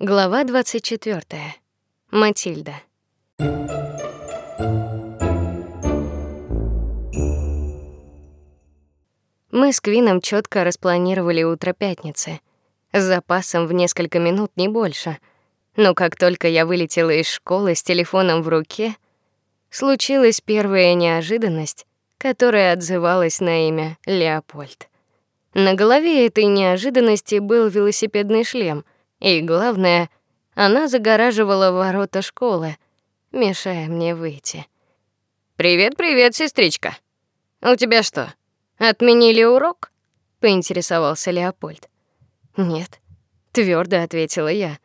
Глава 24. Матильда. Мы с Квином четко распланировали утро пятницы с запасом в несколько минут не больше. Но как только я вылетела из школы с телефоном в руке, случилась первая неожиданность, которая отзывалась на имя Леопольд. На голове этой неожиданности был велосипедный шлем — и главное, она загораживала ворота школы, мешая мне выйти. Привет, привет, сестричка. У тебя что, отменили урок? поинтересовался Леопольд. Нет, твердо ответила я.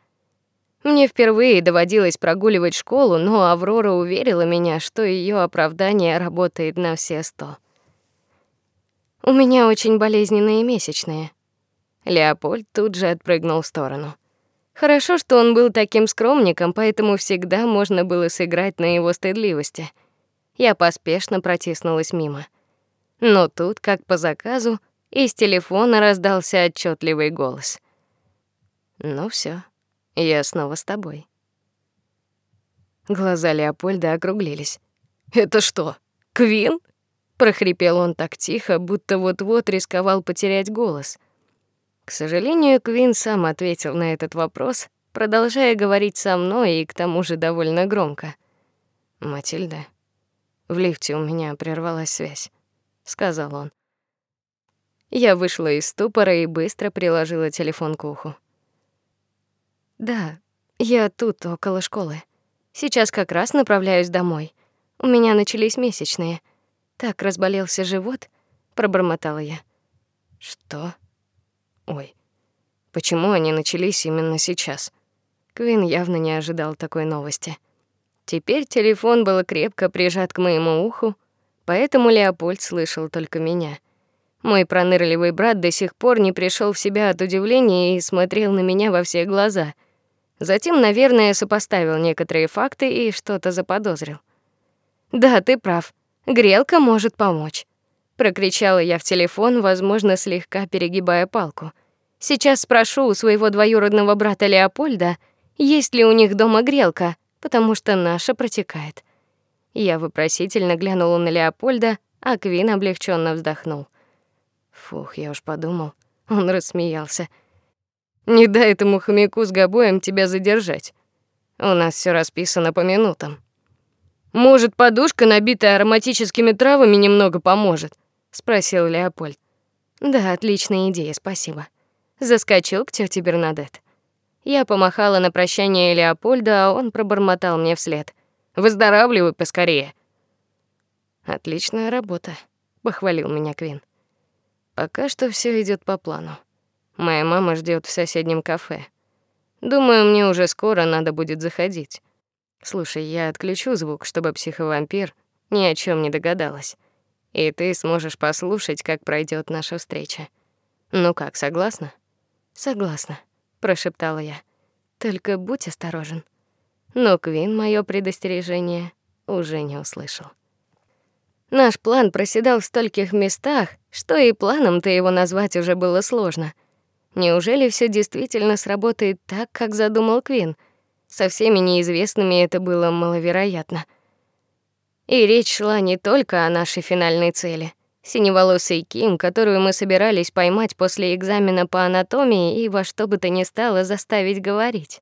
Мне впервые доводилось прогуливать школу, но Аврора уверила меня, что ее оправдание работает на все сто. У меня очень болезненные месячные. Леопольд тут же отпрыгнул в сторону. Хорошо, что он был таким скромником, поэтому всегда можно было сыграть на его стыдливости. Я поспешно протиснулась мимо. Но тут, как по заказу, из телефона раздался отчетливый голос. Ну все, я снова с тобой. Глаза Леопольда округлились. Это что, Квин? прохрипел он так тихо, будто вот-вот рисковал потерять голос. К сожалению, Квин сам ответил на этот вопрос, продолжая говорить со мной и к тому же довольно громко. Матильда, в лифте у меня прервалась связь, сказал он. Я вышла из ступора и быстро приложила телефон к уху. Да, я тут около школы. Сейчас как раз направляюсь домой. У меня начались месячные. Так разболелся живот, пробормотала я. Что? Ой. Почему они начались именно сейчас? Квин явно не ожидал такой новости. Теперь телефон был крепко прижат к моему уху, поэтому Леопольд слышал только меня. Мой пронырливый брат до сих пор не пришел в себя от удивления и смотрел на меня во все глаза. Затем, наверное, сопоставил некоторые факты и что-то заподозрил. Да, ты прав. Грелка может помочь прокричала я в телефон, возможно, слегка перегибая палку. Сейчас спрошу у своего двоюродного брата Леопольда, есть ли у них дома грелка, потому что наша протекает. Я вопросительно глянула на Леопольда, а Квин облегченно вздохнул. Фух, я уж подумал. Он рассмеялся. Не дай этому хомяку с гобоем тебя задержать. У нас все расписано по минутам. Может, подушка, набитая ароматическими травами, немного поможет спросил Леопольд. Да, отличная идея, спасибо. Заскочил к тете Бернадет. Я помахала на прощание Леопольда, а он пробормотал мне вслед: "Выздоравливай поскорее". Отличная работа, похвалил меня Квин. Пока что все идет по плану. Моя мама ждет в соседнем кафе. Думаю, мне уже скоро надо будет заходить. Слушай, я отключу звук, чтобы психовампир ни о чем не догадалась и ты сможешь послушать, как пройдет наша встреча. Ну как, согласна? Согласна, прошептала я. Только будь осторожен. Но Квин моё предостережение уже не услышал. Наш план проседал в стольких местах, что и планом-то его назвать уже было сложно. Неужели все действительно сработает так, как задумал Квин? Со всеми неизвестными это было маловероятно. И речь шла не только о нашей финальной цели синеволосый Ким, которую мы собирались поймать после экзамена по анатомии и во что бы то ни стало заставить говорить.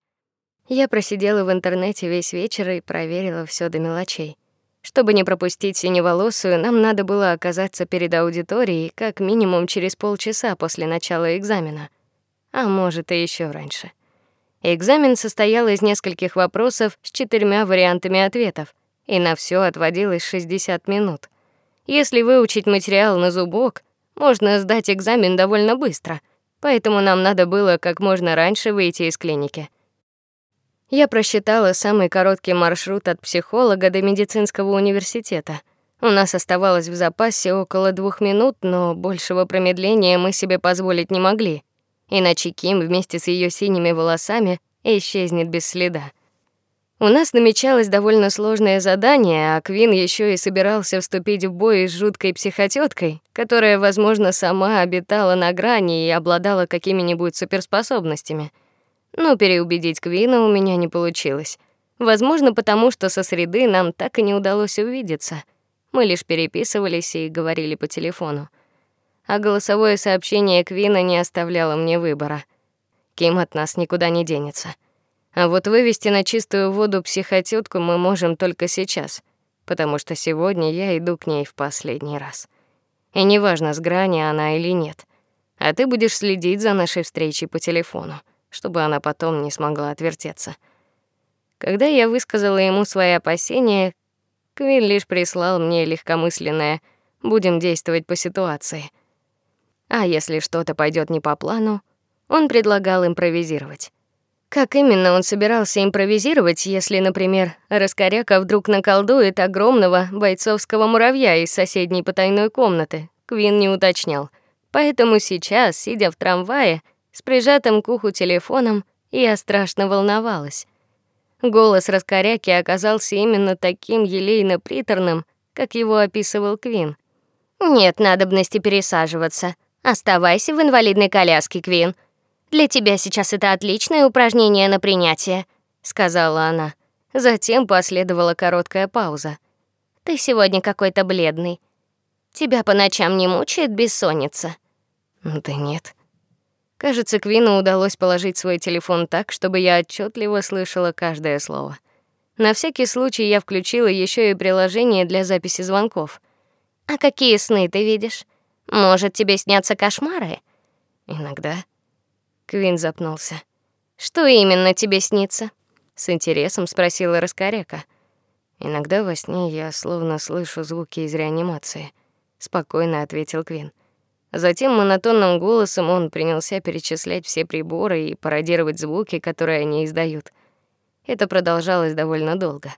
Я просидела в интернете весь вечер и проверила все до мелочей. Чтобы не пропустить синеволосую, нам надо было оказаться перед аудиторией как минимум через полчаса после начала экзамена, а может и еще раньше. Экзамен состоял из нескольких вопросов с четырьмя вариантами ответов и на все отводилось 60 минут. Если выучить материал на зубок, можно сдать экзамен довольно быстро. Поэтому нам надо было как можно раньше выйти из клиники. Я просчитала самый короткий маршрут от психолога до медицинского университета. У нас оставалось в запасе около двух минут, но большего промедления мы себе позволить не могли. Иначе Ким вместе с ее синими волосами исчезнет без следа. У нас намечалось довольно сложное задание, а Квин еще и собирался вступить в бой с жуткой психотёткой, которая, возможно, сама обитала на грани и обладала какими-нибудь суперспособностями. Но переубедить Квина у меня не получилось. Возможно, потому что со среды нам так и не удалось увидеться. Мы лишь переписывались и говорили по телефону. А голосовое сообщение Квина не оставляло мне выбора. Ким от нас никуда не денется. А вот вывести на чистую воду психотётку мы можем только сейчас, потому что сегодня я иду к ней в последний раз. И неважно, с грани она или нет. А ты будешь следить за нашей встречей по телефону, чтобы она потом не смогла отвертеться. Когда я высказала ему свои опасения, Квин лишь прислал мне легкомысленное: "Будем действовать по ситуации". А если что-то пойдет не по плану, он предлагал импровизировать. Как именно он собирался импровизировать, если, например, Раскоряка вдруг наколдует огромного бойцовского муравья из соседней потайной комнаты? Квин не уточнял. Поэтому сейчас, сидя в трамвае с прижатым к уху телефоном, я страшно волновалась. Голос Раскоряки оказался именно таким елейно-приторным, как его описывал Квин. Нет надобности пересаживаться. Оставайся в инвалидной коляске, Квин. Для тебя сейчас это отличное упражнение на принятие, сказала она. Затем последовала короткая пауза. Ты сегодня какой-то бледный. Тебя по ночам не мучает бессонница? Да нет. Кажется, Квину удалось положить свой телефон так, чтобы я отчетливо слышала каждое слово. На всякий случай я включила еще и приложение для записи звонков. А какие сны ты видишь? Может, тебе снятся кошмары? Иногда. Квин запнулся. Что именно тебе снится? с интересом спросила Раскоряка. Иногда во сне я словно слышу звуки из реанимации, спокойно ответил Квин. Затем монотонным голосом он принялся перечислять все приборы и пародировать звуки, которые они издают. Это продолжалось довольно долго.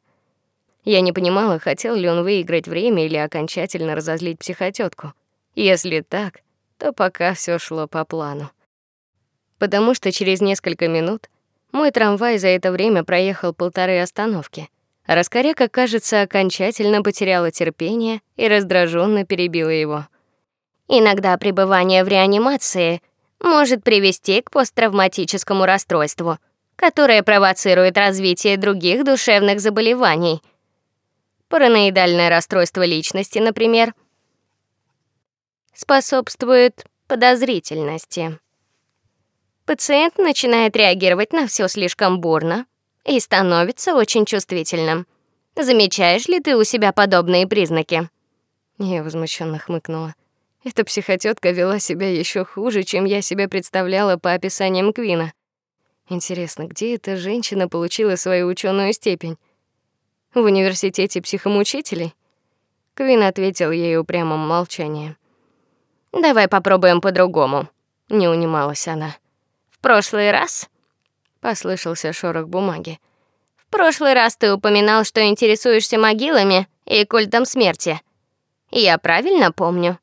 Я не понимала, хотел ли он выиграть время или окончательно разозлить психотётку. Если так, то пока всё шло по плану потому что через несколько минут мой трамвай за это время проехал полторы остановки. Раскоряка, кажется, окончательно потеряла терпение и раздраженно перебила его. Иногда пребывание в реанимации может привести к посттравматическому расстройству, которое провоцирует развитие других душевных заболеваний. Параноидальное расстройство личности, например, способствует подозрительности пациент начинает реагировать на все слишком бурно и становится очень чувствительным. Замечаешь ли ты у себя подобные признаки? Я возмущенно хмыкнула. Эта психотётка вела себя еще хуже, чем я себе представляла по описаниям Квина. Интересно, где эта женщина получила свою ученую степень? В университете психомучителей? Квин ответил ей упрямым молчанием. Давай попробуем по-другому, не унималась она прошлый раз послышался шорох бумаги. В прошлый раз ты упоминал, что интересуешься могилами и культом смерти. Я правильно помню?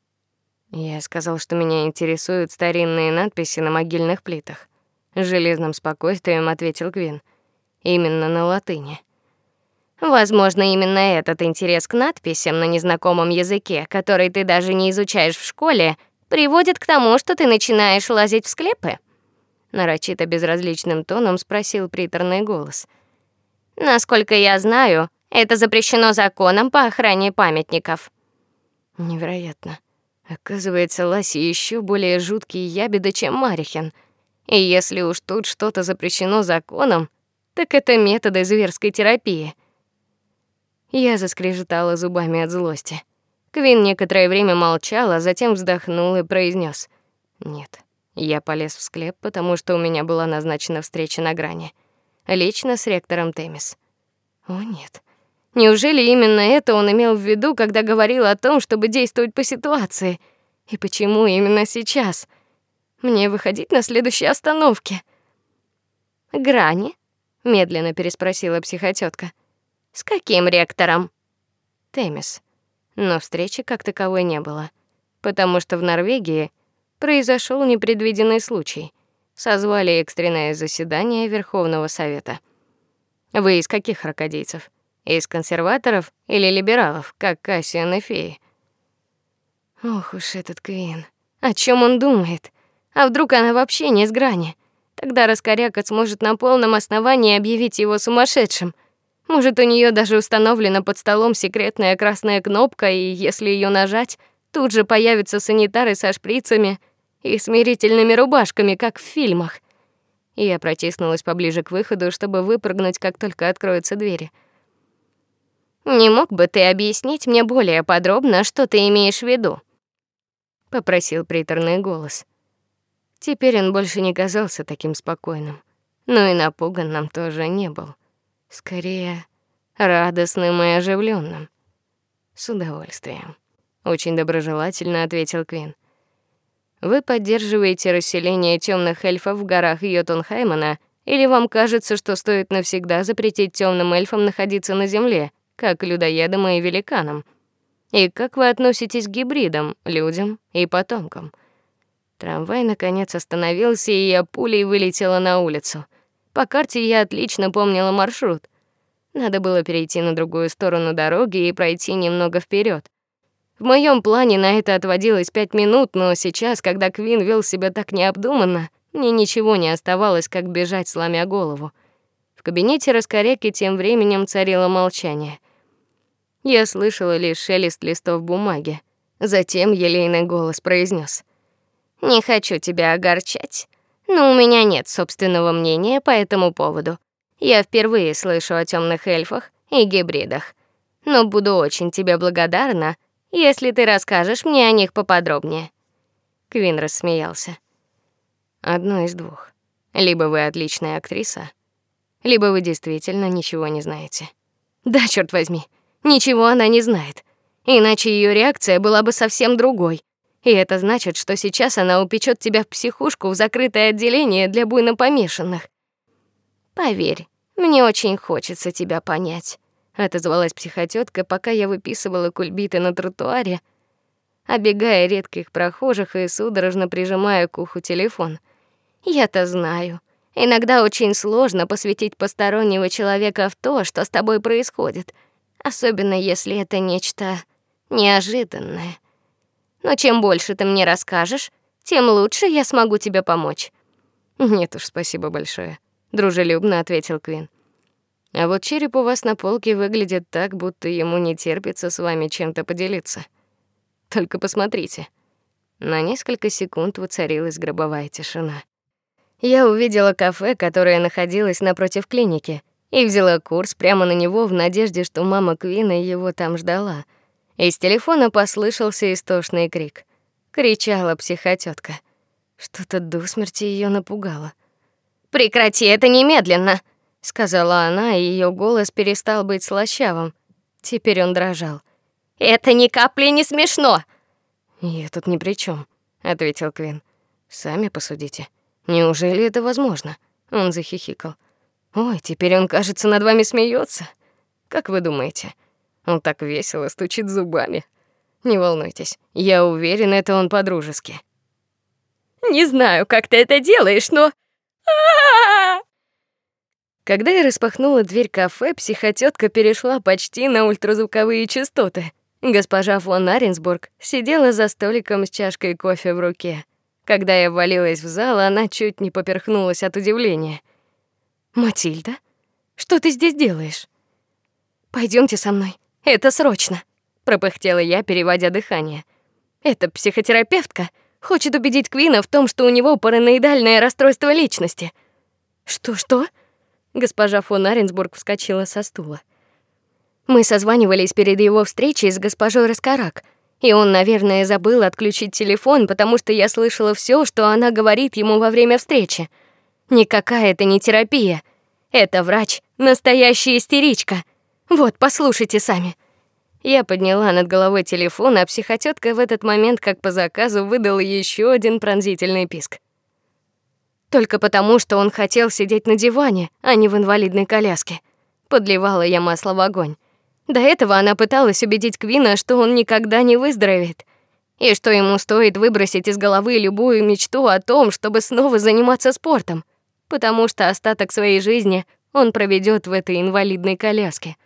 Я сказал, что меня интересуют старинные надписи на могильных плитах. С железным спокойствием ответил Квин. Именно на латыни. Возможно, именно этот интерес к надписям на незнакомом языке, который ты даже не изучаешь в школе, приводит к тому, что ты начинаешь лазить в склепы нарочито безразличным тоном спросил приторный голос. Насколько я знаю, это запрещено законом по охране памятников. Невероятно. Оказывается, Ласи еще более жуткий ябеда, чем Марихин. И если уж тут что-то запрещено законом, так это методы зверской терапии. Я заскрежетала зубами от злости. Квин некоторое время молчал, а затем вздохнул и произнес: "Нет. Я полез в склеп, потому что у меня была назначена встреча на грани. Лично с ректором Темис. О нет. Неужели именно это он имел в виду, когда говорил о том, чтобы действовать по ситуации? И почему именно сейчас? Мне выходить на следующей остановке. Грани? медленно переспросила психотётка. С каким ректором? Темис. Но встречи как таковой не было, потому что в Норвегии произошел непредвиденный случай. Созвали экстренное заседание Верховного совета. Вы из каких ракодейцев? Из консерваторов или либералов, как Кассиан и Феи? Ох уж этот Квин. О чем он думает? А вдруг она вообще не с грани? Тогда раскоряка сможет на полном основании объявить его сумасшедшим. Может, у нее даже установлена под столом секретная красная кнопка, и если ее нажать, тут же появятся санитары со шприцами и смирительными рубашками, как в фильмах. Я протиснулась поближе к выходу, чтобы выпрыгнуть, как только откроются двери. Не мог бы ты объяснить мне более подробно, что ты имеешь в виду? попросил приторный голос. Теперь он больше не казался таким спокойным, но и напуганным тоже не был. Скорее, радостным и оживленным. С удовольствием, очень доброжелательно ответил Квин. Вы поддерживаете расселение темных эльфов в горах Йотунхаймена, или вам кажется, что стоит навсегда запретить темным эльфам находиться на земле? как людоедам и великанам. И как вы относитесь к гибридам, людям и потомкам? Трамвай наконец остановился, и я пулей вылетела на улицу. По карте я отлично помнила маршрут. Надо было перейти на другую сторону дороги и пройти немного вперед. В моем плане на это отводилось пять минут, но сейчас, когда Квин вел себя так необдуманно, мне ничего не оставалось, как бежать, сломя голову. В кабинете раскоряки тем временем царило молчание. Я слышала лишь шелест листов бумаги. Затем елейный голос произнес: "Не хочу тебя огорчать, но у меня нет собственного мнения по этому поводу. Я впервые слышу о темных эльфах и гибридах, но буду очень тебе благодарна, если ты расскажешь мне о них поподробнее". Квин рассмеялся. Одно из двух: либо вы отличная актриса, либо вы действительно ничего не знаете. Да, черт возьми, ничего она не знает. Иначе ее реакция была бы совсем другой. И это значит, что сейчас она упечет тебя в психушку в закрытое отделение для буйно помешанных. Поверь, мне очень хочется тебя понять, отозвалась психотётка, пока я выписывала кульбиты на тротуаре, обегая редких прохожих и судорожно прижимая к уху телефон. Я-то знаю, Иногда очень сложно посвятить постороннего человека в то, что с тобой происходит, особенно если это нечто неожиданное. Но чем больше ты мне расскажешь, тем лучше я смогу тебе помочь. Нет уж, спасибо большое, дружелюбно ответил Квин. А вот череп у вас на полке выглядит так, будто ему не терпится с вами чем-то поделиться. Только посмотрите. На несколько секунд воцарилась гробовая тишина. Я увидела кафе, которое находилось напротив клиники, и взяла курс прямо на него в надежде, что мама Квина его там ждала. Из телефона послышался истошный крик. Кричала психотётка. Что-то до смерти ее напугало. Прекрати это немедленно, сказала она, и ее голос перестал быть слащавым. Теперь он дрожал. Это ни капли не смешно. Я тут ни при чем, ответил Квин. Сами посудите. Неужели это возможно? Он захихикал. Ой, теперь он, кажется, над вами смеется. Как вы думаете? Он так весело стучит зубами. Не волнуйтесь, я уверен, это он по-дружески. Не знаю, как ты это делаешь, но Когда я распахнула дверь кафе, психотётка перешла почти на ультразвуковые частоты. Госпожа фон Аренсбург сидела за столиком с чашкой кофе в руке. Когда я ввалилась в зал, она чуть не поперхнулась от удивления. Матильда, что ты здесь делаешь? Пойдемте со мной. Это срочно, пропыхтела я, переводя дыхание. Эта психотерапевтка хочет убедить Квина в том, что у него параноидальное расстройство личности. Что-что? Госпожа фон Аренсбург вскочила со стула. Мы созванивались перед его встречей с госпожой Раскарак. И он, наверное, забыл отключить телефон, потому что я слышала все, что она говорит ему во время встречи. Никакая это не терапия. Это врач, настоящая истеричка. Вот, послушайте сами. Я подняла над головой телефон, а психотётка в этот момент, как по заказу, выдала еще один пронзительный писк. Только потому, что он хотел сидеть на диване, а не в инвалидной коляске. Подливала я масло в огонь. До этого она пыталась убедить Квина, что он никогда не выздоровеет, и что ему стоит выбросить из головы любую мечту о том, чтобы снова заниматься спортом, потому что остаток своей жизни он проведет в этой инвалидной коляске.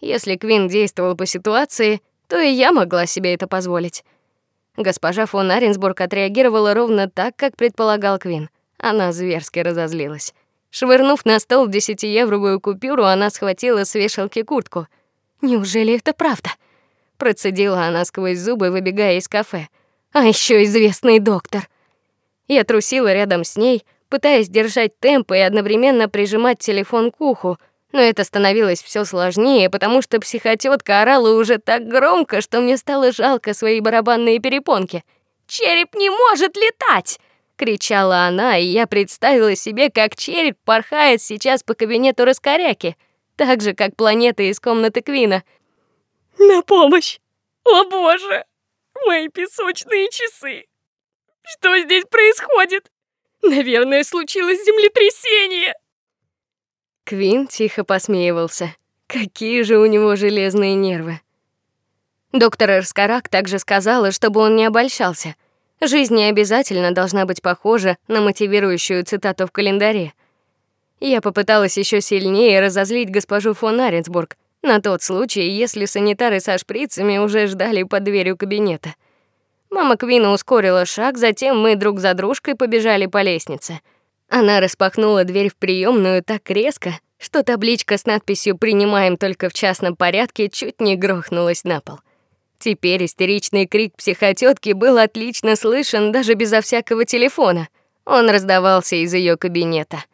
Если Квин действовал по ситуации, то и я могла себе это позволить. Госпожа фон Аренсбург отреагировала ровно так, как предполагал Квин. Она зверски разозлилась. Швырнув на стол десятиевровую купюру, она схватила с вешалки куртку. Неужели это правда? процедила она сквозь зубы, выбегая из кафе. А еще известный доктор. Я трусила рядом с ней, пытаясь держать темп и одновременно прижимать телефон к уху, но это становилось все сложнее, потому что психотётка орала уже так громко, что мне стало жалко свои барабанные перепонки. Череп не может летать, кричала она, и я представила себе, как череп порхает сейчас по кабинету раскоряки, так же как планета из комнаты Квина. На помощь! О боже! Мои песочные часы! Что здесь происходит? Наверное, случилось землетрясение. Квин тихо посмеивался. Какие же у него железные нервы. Доктор Эрскарак также сказала, чтобы он не обольщался. Жизнь не обязательно должна быть похожа на мотивирующую цитату в календаре. Я попыталась еще сильнее разозлить госпожу фон Аренсбург на тот случай, если санитары со шприцами уже ждали под дверью кабинета. Мама Квина ускорила шаг, затем мы друг за дружкой побежали по лестнице. Она распахнула дверь в приемную так резко, что табличка с надписью «Принимаем только в частном порядке» чуть не грохнулась на пол. Теперь истеричный крик психотётки был отлично слышен даже безо всякого телефона. Он раздавался из ее кабинета.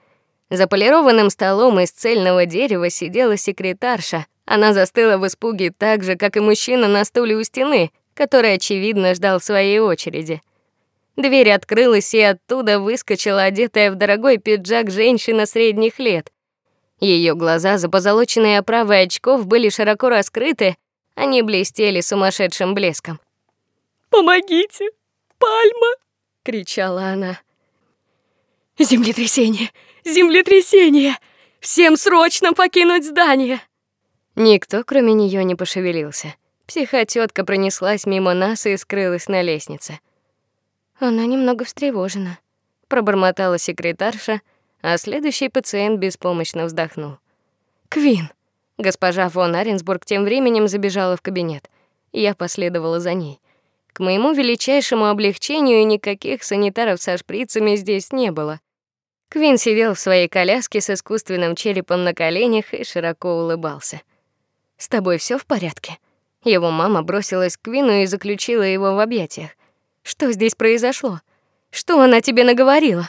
За полированным столом из цельного дерева сидела секретарша. Она застыла в испуге так же, как и мужчина на стуле у стены, который очевидно ждал своей очереди. Дверь открылась, и оттуда выскочила одетая в дорогой пиджак женщина средних лет. Ее глаза, за позолоченной оправой очков, были широко раскрыты, они блестели сумасшедшим блеском. "Помогите! Пальма!" кричала она. "Землетрясение! Землетрясение! Всем срочно покинуть здание!" Никто, кроме нее, не пошевелился. Психотётка пронеслась мимо нас и скрылась на лестнице. Она немного встревожена, пробормотала секретарша, а следующий пациент беспомощно вздохнул. Квин. Госпожа фон Аренсбург тем временем забежала в кабинет. Я последовала за ней. К моему величайшему облегчению никаких санитаров со шприцами здесь не было. Квин сидел в своей коляске с искусственным черепом на коленях и широко улыбался. С тобой все в порядке? Его мама бросилась к Квину и заключила его в объятиях. Что здесь произошло? Что она тебе наговорила?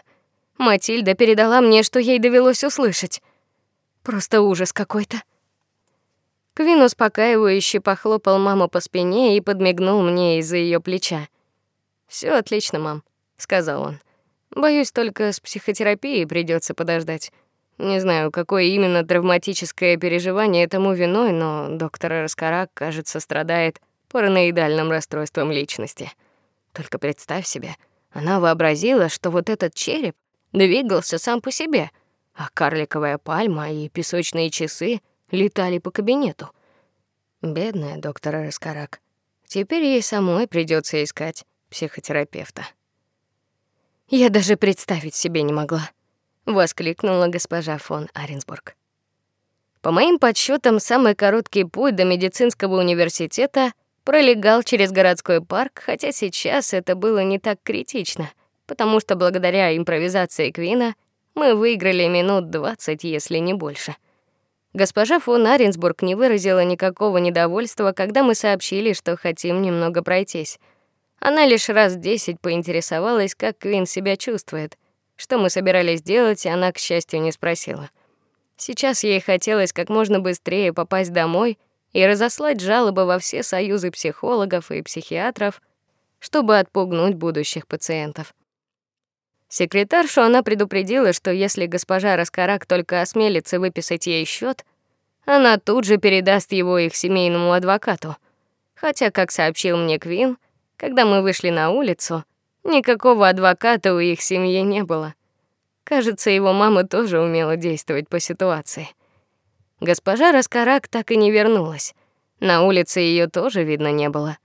Матильда передала мне, что ей довелось услышать. Просто ужас какой-то. Квин успокаивающе похлопал маму по спине и подмигнул мне из-за ее плеча. Все отлично, мам, сказал он. Боюсь, только с психотерапией придется подождать. Не знаю, какое именно травматическое переживание этому виной, но доктор Раскарак, кажется, страдает параноидальным расстройством личности. Только представь себе, она вообразила, что вот этот череп двигался сам по себе, а карликовая пальма и песочные часы летали по кабинету. Бедная доктор Раскарак. Теперь ей самой придется искать психотерапевта. Я даже представить себе не могла, воскликнула госпожа фон Аренсбург. По моим подсчетам, самый короткий путь до медицинского университета пролегал через городской парк, хотя сейчас это было не так критично, потому что благодаря импровизации Квина мы выиграли минут двадцать, если не больше. Госпожа фон Аренсбург не выразила никакого недовольства, когда мы сообщили, что хотим немного пройтись. Она лишь раз десять поинтересовалась, как Квин себя чувствует. Что мы собирались делать, она, к счастью, не спросила. Сейчас ей хотелось как можно быстрее попасть домой и разослать жалобы во все союзы психологов и психиатров, чтобы отпугнуть будущих пациентов. Секретаршу она предупредила, что если госпожа Раскарак только осмелится выписать ей счет, она тут же передаст его их семейному адвокату. Хотя, как сообщил мне Квин, когда мы вышли на улицу, никакого адвоката у их семьи не было. Кажется, его мама тоже умела действовать по ситуации. Госпожа Раскарак так и не вернулась. На улице ее тоже видно не было.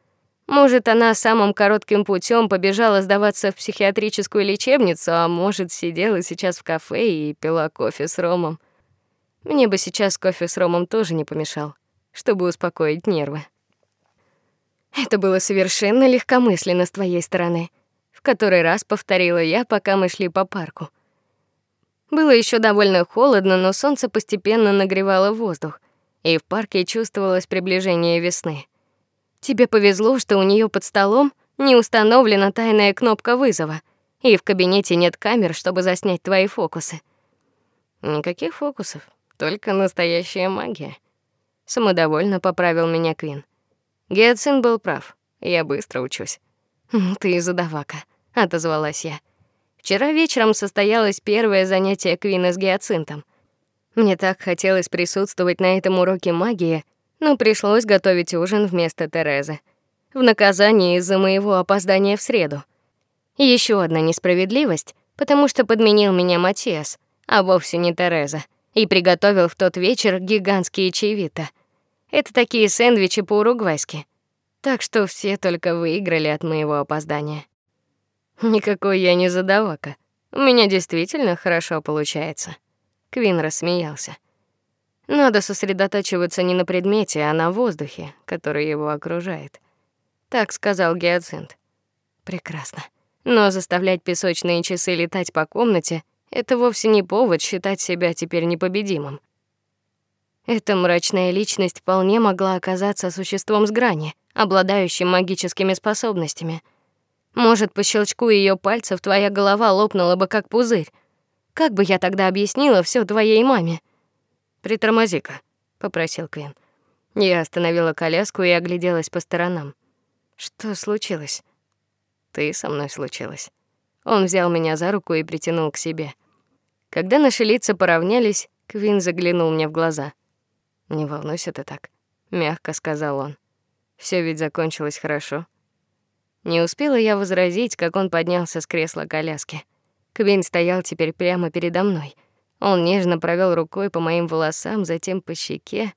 Может, она самым коротким путем побежала сдаваться в психиатрическую лечебницу, а может, сидела сейчас в кафе и пила кофе с ромом. Мне бы сейчас кофе с ромом тоже не помешал, чтобы успокоить нервы. Это было совершенно легкомысленно с твоей стороны, в который раз повторила я, пока мы шли по парку. Было еще довольно холодно, но солнце постепенно нагревало воздух, и в парке чувствовалось приближение весны. Тебе повезло, что у нее под столом не установлена тайная кнопка вызова, и в кабинете нет камер, чтобы заснять твои фокусы. Никаких фокусов, только настоящая магия. Самодовольно поправил меня Квин. Гиацин был прав. Я быстро учусь. «Ну ты и задавака», — отозвалась я. Вчера вечером состоялось первое занятие Квина с гиацинтом. Мне так хотелось присутствовать на этом уроке магии, но пришлось готовить ужин вместо Терезы. В наказание из-за моего опоздания в среду. Еще одна несправедливость, потому что подменил меня Матиас, а вовсе не Тереза, и приготовил в тот вечер гигантские чаевита. Это такие сэндвичи по-уругвайски. Так что все только выиграли от моего опоздания. Никакой я не задавака. У меня действительно хорошо получается. Квин рассмеялся. Надо сосредотачиваться не на предмете, а на воздухе, который его окружает. Так сказал Гиацинт. Прекрасно. Но заставлять песочные часы летать по комнате это вовсе не повод считать себя теперь непобедимым. Эта мрачная личность вполне могла оказаться существом с грани, обладающим магическими способностями. Может, по щелчку ее пальцев твоя голова лопнула бы как пузырь. Как бы я тогда объяснила все твоей маме? Притормози-ка, попросил Квин. Я остановила коляску и огляделась по сторонам. Что случилось? Ты со мной случилось. Он взял меня за руку и притянул к себе. Когда наши лица поравнялись, Квин заглянул мне в глаза. Не волнуйся ты так, мягко сказал он. Все ведь закончилось хорошо. Не успела я возразить, как он поднялся с кресла коляски. Квин стоял теперь прямо передо мной. Он нежно провел рукой по моим волосам, затем по щеке.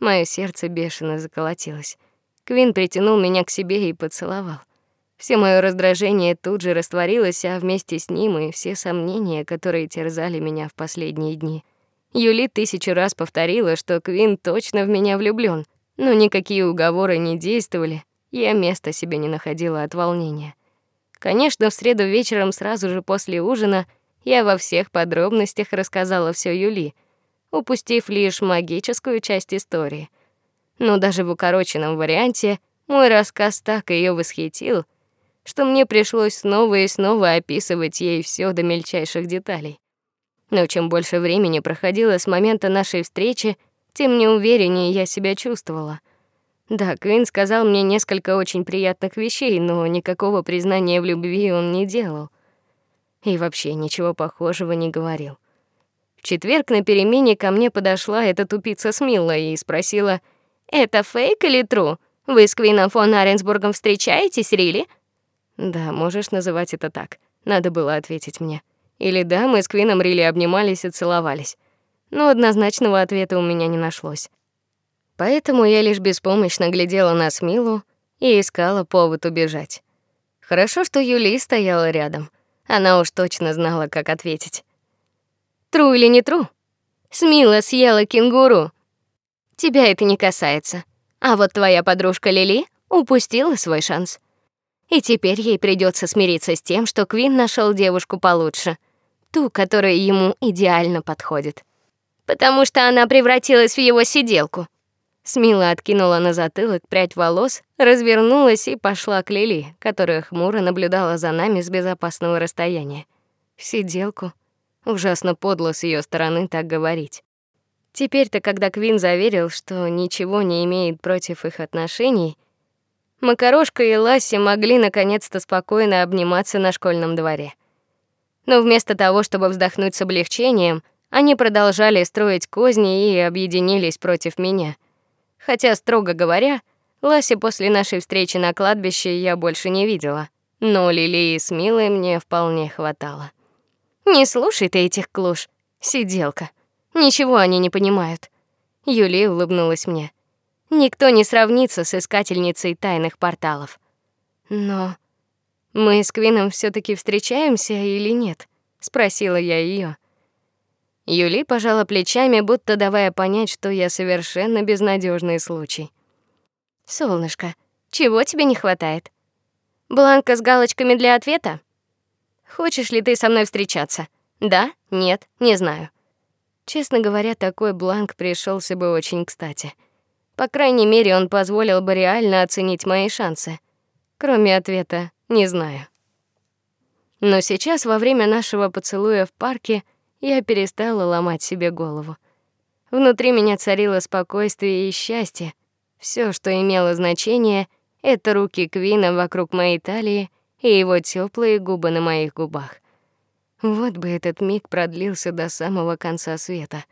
Мое сердце бешено заколотилось. Квин притянул меня к себе и поцеловал. Все моё раздражение тут же растворилось, а вместе с ним и все сомнения, которые терзали меня в последние дни. Юли тысячу раз повторила, что Квин точно в меня влюблён, но никакие уговоры не действовали. Я места себе не находила от волнения. Конечно, в среду вечером сразу же после ужина я во всех подробностях рассказала всё Юли, упустив лишь магическую часть истории. Но даже в укороченном варианте мой рассказ так её восхитил, что мне пришлось снова и снова описывать ей всё до мельчайших деталей. Но чем больше времени проходило с момента нашей встречи, тем неувереннее я себя чувствовала. Да, Квин сказал мне несколько очень приятных вещей, но никакого признания в любви он не делал. И вообще ничего похожего не говорил. В четверг на перемене ко мне подошла эта тупица Смилла и спросила: "Это фейк или тру? Вы с Квином фон Аренсбургом встречаетесь, Рили?" Да, можешь называть это так. Надо было ответить мне. Или да, мы с Квином Рили обнимались и целовались. Но однозначного ответа у меня не нашлось. Поэтому я лишь беспомощно глядела на Смилу и искала повод убежать. Хорошо, что Юли стояла рядом. Она уж точно знала, как ответить. Тру или не тру? Смила съела кенгуру. Тебя это не касается. А вот твоя подружка Лили упустила свой шанс. И теперь ей придется смириться с тем, что Квин нашел девушку получше, ту, которая ему идеально подходит. Потому что она превратилась в его сиделку. Смила откинула на затылок прядь волос, развернулась и пошла к Лили, которая хмуро наблюдала за нами с безопасного расстояния. Сиделку. Ужасно подло с ее стороны так говорить. Теперь-то, когда Квин заверил, что ничего не имеет против их отношений, Макарошка и Ласси могли наконец-то спокойно обниматься на школьном дворе. Но вместо того, чтобы вздохнуть с облегчением, они продолжали строить козни и объединились против меня. Хотя, строго говоря, Ласси после нашей встречи на кладбище я больше не видела. Но Лили с Милой мне вполне хватало. Не слушай ты этих клуш, сиделка. Ничего они не понимают. Юлия улыбнулась мне. Никто не сравнится с искательницей тайных порталов. Но мы с Квином все таки встречаемся или нет? спросила я ее. Юли пожала плечами, будто давая понять, что я совершенно безнадежный случай. Солнышко, чего тебе не хватает? Бланка с галочками для ответа? Хочешь ли ты со мной встречаться? Да? Нет? Не знаю. Честно говоря, такой бланк пришелся бы очень кстати. По крайней мере, он позволил бы реально оценить мои шансы. Кроме ответа «не знаю». Но сейчас, во время нашего поцелуя в парке, я перестала ломать себе голову. Внутри меня царило спокойствие и счастье. Все, что имело значение, это руки Квина вокруг моей талии и его теплые губы на моих губах. Вот бы этот миг продлился до самого конца света.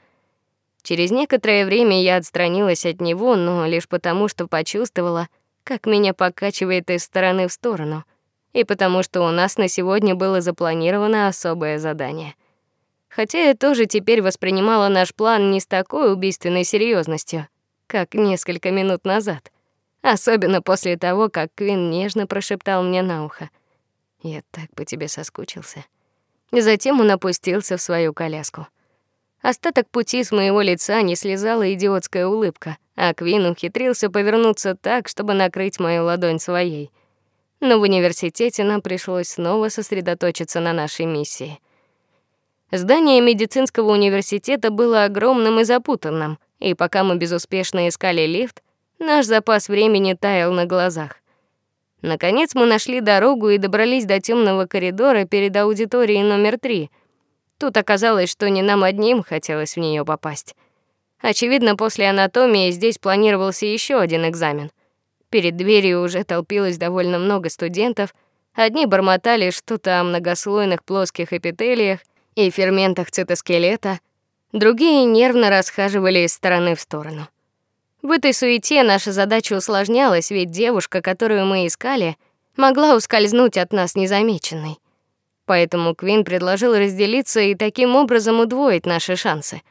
Через некоторое время я отстранилась от него, но лишь потому, что почувствовала, как меня покачивает из стороны в сторону, и потому что у нас на сегодня было запланировано особое задание. Хотя я тоже теперь воспринимала наш план не с такой убийственной серьезностью, как несколько минут назад, особенно после того, как Квин нежно прошептал мне на ухо: "Я так по тебе соскучился". Затем он опустился в свою коляску. Остаток пути с моего лица не слезала идиотская улыбка, а Квин ухитрился повернуться так, чтобы накрыть мою ладонь своей. Но в университете нам пришлось снова сосредоточиться на нашей миссии. Здание медицинского университета было огромным и запутанным, и пока мы безуспешно искали лифт, наш запас времени таял на глазах. Наконец мы нашли дорогу и добрались до темного коридора перед аудиторией номер три. Тут оказалось, что не нам одним хотелось в нее попасть. Очевидно, после анатомии здесь планировался еще один экзамен. Перед дверью уже толпилось довольно много студентов. Одни бормотали что-то о многослойных плоских эпителиях и ферментах цитоскелета, другие нервно расхаживали из стороны в сторону. В этой суете наша задача усложнялась, ведь девушка, которую мы искали, могла ускользнуть от нас незамеченной. Поэтому Квин предложил разделиться и таким образом удвоить наши шансы.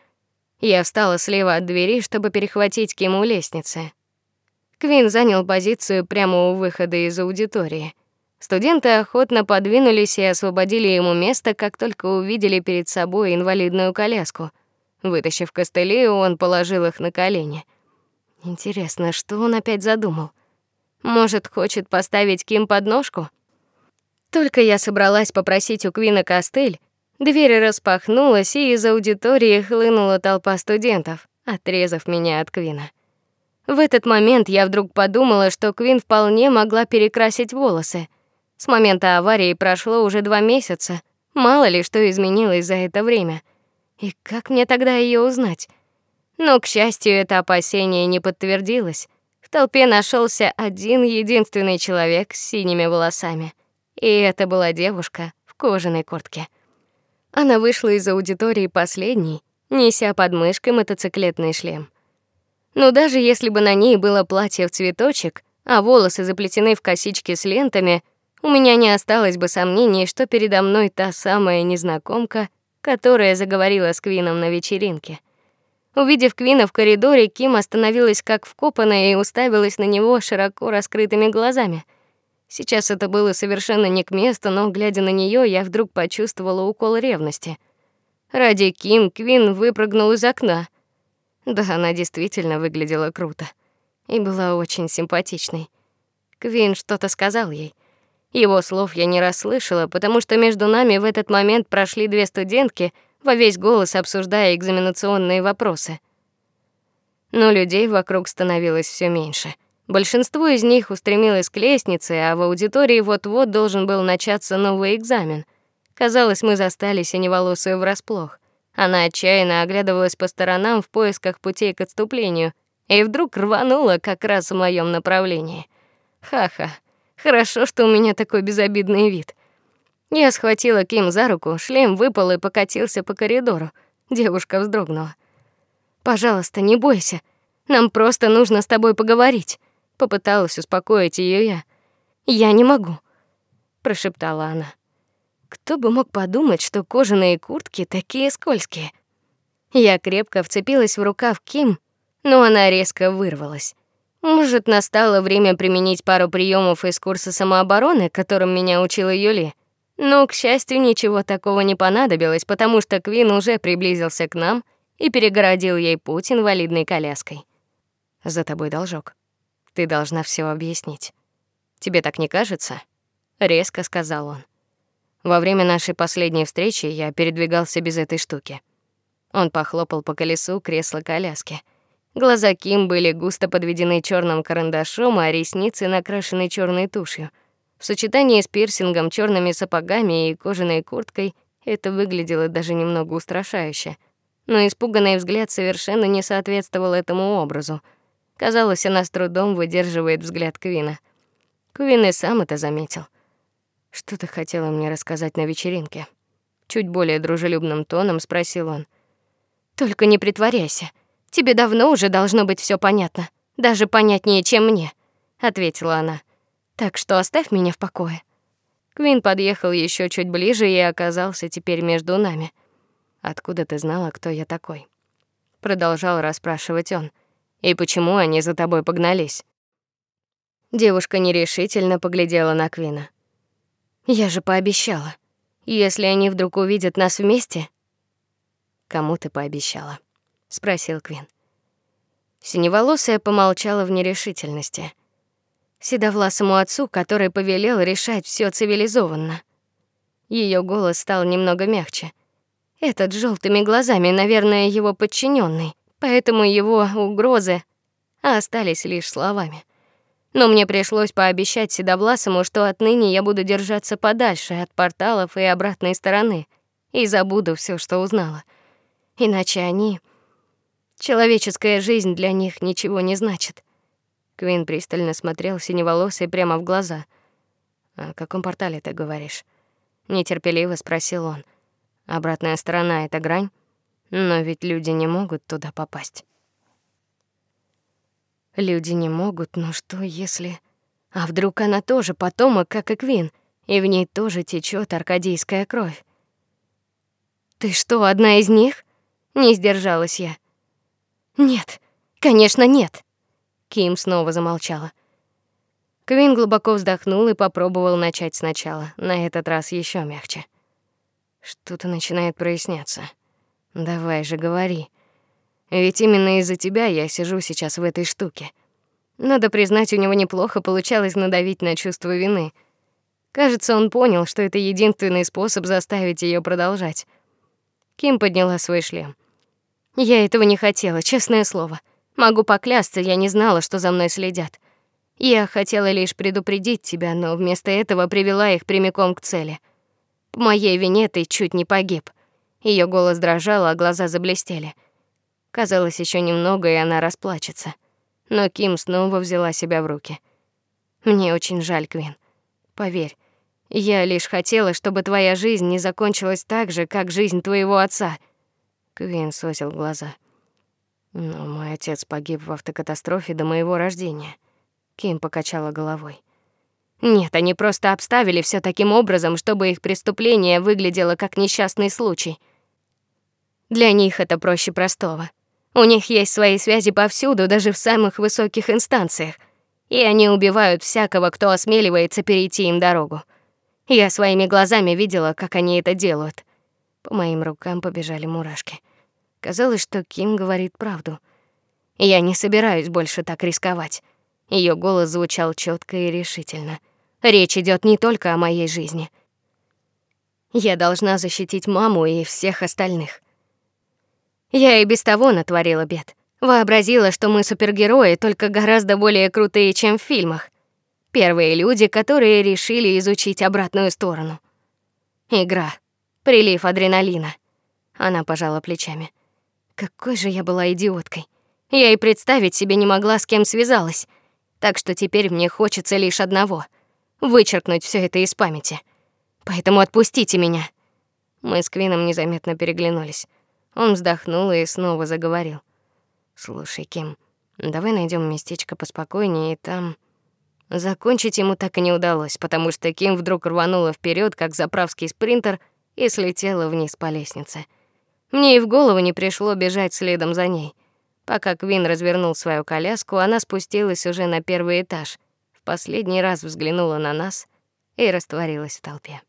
Я встала слева от двери, чтобы перехватить Киму лестницы. Квин занял позицию прямо у выхода из аудитории. Студенты охотно подвинулись и освободили ему место, как только увидели перед собой инвалидную коляску. Вытащив костыли, он положил их на колени. Интересно, что он опять задумал? Может, хочет поставить Ким подножку? Только я собралась попросить у Квина костыль, дверь распахнулась, и из аудитории хлынула толпа студентов, отрезав меня от Квина. В этот момент я вдруг подумала, что Квин вполне могла перекрасить волосы. С момента аварии прошло уже два месяца. Мало ли что изменилось за это время. И как мне тогда ее узнать? Но, к счастью, это опасение не подтвердилось. В толпе нашелся один единственный человек с синими волосами, и это была девушка в кожаной куртке. Она вышла из аудитории последней, неся под мышкой мотоциклетный шлем. Но даже если бы на ней было платье в цветочек, а волосы заплетены в косички с лентами, у меня не осталось бы сомнений, что передо мной та самая незнакомка, которая заговорила с Квином на вечеринке. Увидев Квина в коридоре, Ким остановилась как вкопанная и уставилась на него широко раскрытыми глазами. Сейчас это было совершенно не к месту, но глядя на нее, я вдруг почувствовала укол ревности. Ради Ким Квин выпрыгнул из окна. Да, она действительно выглядела круто и была очень симпатичной. Квин что-то сказал ей. Его слов я не расслышала, потому что между нами в этот момент прошли две студентки — во весь голос обсуждая экзаменационные вопросы. Но людей вокруг становилось все меньше. Большинство из них устремилось к лестнице, а в аудитории вот-вот должен был начаться новый экзамен. Казалось, мы застали синеволосую врасплох. Она отчаянно оглядывалась по сторонам в поисках путей к отступлению и вдруг рванула как раз в моем направлении. Ха-ха. Хорошо, что у меня такой безобидный вид. Я схватила Ким за руку, шлем выпал и покатился по коридору. Девушка вздрогнула. Пожалуйста, не бойся. Нам просто нужно с тобой поговорить, попыталась успокоить ее я. Я не могу, прошептала она. Кто бы мог подумать, что кожаные куртки такие скользкие. Я крепко вцепилась в рукав Ким, но она резко вырвалась. Может, настало время применить пару приемов из курса самообороны, которым меня учила Юли. Но, к счастью, ничего такого не понадобилось, потому что Квин уже приблизился к нам и перегородил ей путь инвалидной коляской. За тобой должок. Ты должна все объяснить. Тебе так не кажется? резко сказал он. Во время нашей последней встречи я передвигался без этой штуки. Он похлопал по колесу кресла коляски. Глаза Ким были густо подведены черным карандашом, а ресницы накрашены черной тушью. В сочетании с пирсингом, черными сапогами и кожаной курткой это выглядело даже немного устрашающе. Но испуганный взгляд совершенно не соответствовал этому образу. Казалось, она с трудом выдерживает взгляд Квина. Квин и сам это заметил. Что ты хотела мне рассказать на вечеринке? Чуть более дружелюбным тоном спросил он. Только не притворяйся. Тебе давно уже должно быть все понятно, даже понятнее, чем мне, ответила она. Так что оставь меня в покое. Квин подъехал еще чуть ближе и оказался теперь между нами. Откуда ты знала, кто я такой? продолжал расспрашивать он. И почему они за тобой погнались? Девушка нерешительно поглядела на Квина. Я же пообещала. Если они вдруг увидят нас вместе, кому ты пообещала? Спросил Квин. Синеволосая помолчала в нерешительности. Седовласому отцу, который повелел решать все цивилизованно. Ее голос стал немного мягче. Этот с желтыми глазами, наверное, его подчиненный, поэтому его угрозы остались лишь словами. Но мне пришлось пообещать Седовласому, что отныне я буду держаться подальше от порталов и обратной стороны и забуду все, что узнала. Иначе они Человеческая жизнь для них ничего не значит. Квин пристально смотрел синеволосый прямо в глаза. «О каком портале ты говоришь?» Нетерпеливо спросил он. «Обратная сторона — это грань? Но ведь люди не могут туда попасть». Люди не могут, но что если... А вдруг она тоже потомок, как и Квин, и в ней тоже течет аркадийская кровь? «Ты что, одна из них?» Не сдержалась я. Нет. Конечно, нет. Ким снова замолчала. Квин глубоко вздохнул и попробовал начать сначала, на этот раз еще мягче. Что-то начинает проясняться. Давай же говори. Ведь именно из-за тебя я сижу сейчас в этой штуке. Надо признать, у него неплохо получалось надавить на чувство вины. Кажется, он понял, что это единственный способ заставить ее продолжать. Ким подняла свой шлем. Я этого не хотела, честное слово. Могу поклясться, я не знала, что за мной следят. Я хотела лишь предупредить тебя, но вместо этого привела их прямиком к цели. По моей вине ты чуть не погиб. Ее голос дрожал, а глаза заблестели. Казалось, еще немного, и она расплачется. Но Ким снова взяла себя в руки. Мне очень жаль, Квин. Поверь, я лишь хотела, чтобы твоя жизнь не закончилась так же, как жизнь твоего отца. Квин сузил глаза. Но мой отец погиб в автокатастрофе до моего рождения. Ким покачала головой. Нет, они просто обставили все таким образом, чтобы их преступление выглядело как несчастный случай. Для них это проще простого. У них есть свои связи повсюду, даже в самых высоких инстанциях, и они убивают всякого, кто осмеливается перейти им дорогу. Я своими глазами видела, как они это делают. По моим рукам побежали мурашки. Казалось, что Ким говорит правду. Я не собираюсь больше так рисковать. Ее голос звучал четко и решительно. Речь идет не только о моей жизни. Я должна защитить маму и всех остальных. Я и без того натворила бед. Вообразила, что мы супергерои, только гораздо более крутые, чем в фильмах. Первые люди, которые решили изучить обратную сторону. Игра. Прилив адреналина. Она пожала плечами. Какой же я была идиоткой. Я и представить себе не могла, с кем связалась. Так что теперь мне хочется лишь одного вычеркнуть все это из памяти. Поэтому отпустите меня. Мы с Квином незаметно переглянулись. Он вздохнул и снова заговорил. Слушай, Ким, давай найдем местечко поспокойнее и там Закончить ему так и не удалось, потому что Ким вдруг рванула вперед, как заправский спринтер, и слетела вниз по лестнице. Мне и в голову не пришло бежать следом за ней. Пока Квин развернул свою коляску, она спустилась уже на первый этаж, в последний раз взглянула на нас и растворилась в толпе.